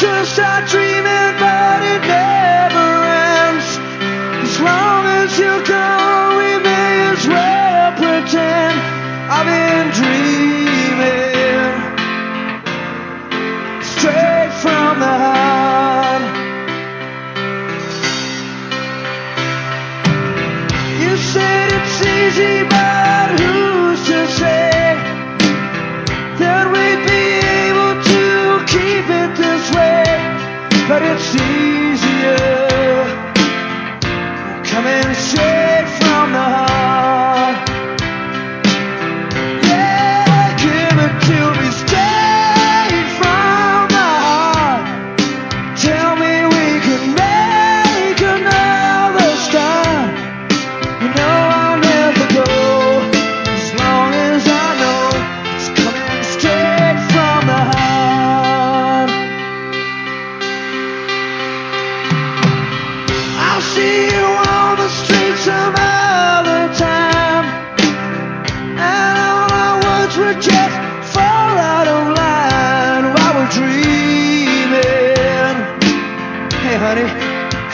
Just start dreaming about this way, but it's easier. Come and show. see you on the street some other time. And all our words were just of while we're dreaming. Hey, honey,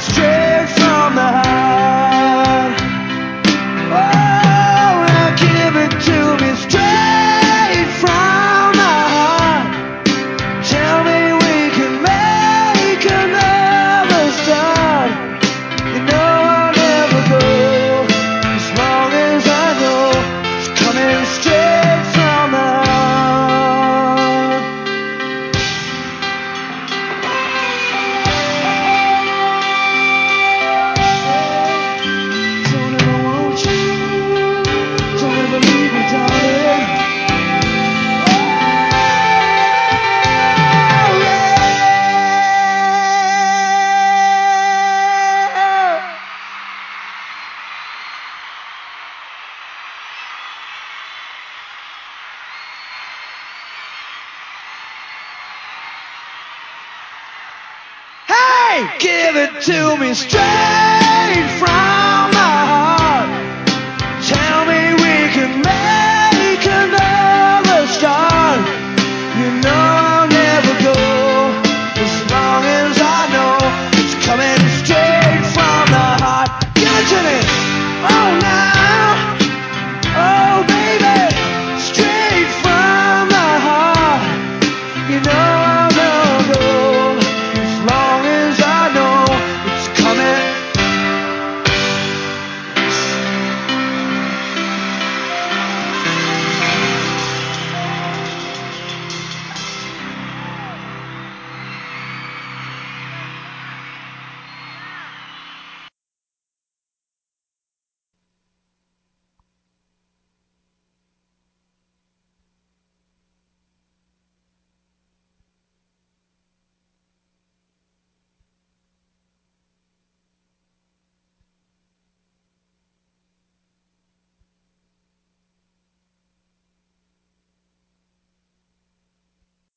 straight from the heart. Give it to me straight from my heart. Tell me we can make another start. You know I'll never go as long as I know it's coming straight from the heart. Give it to me. Oh no.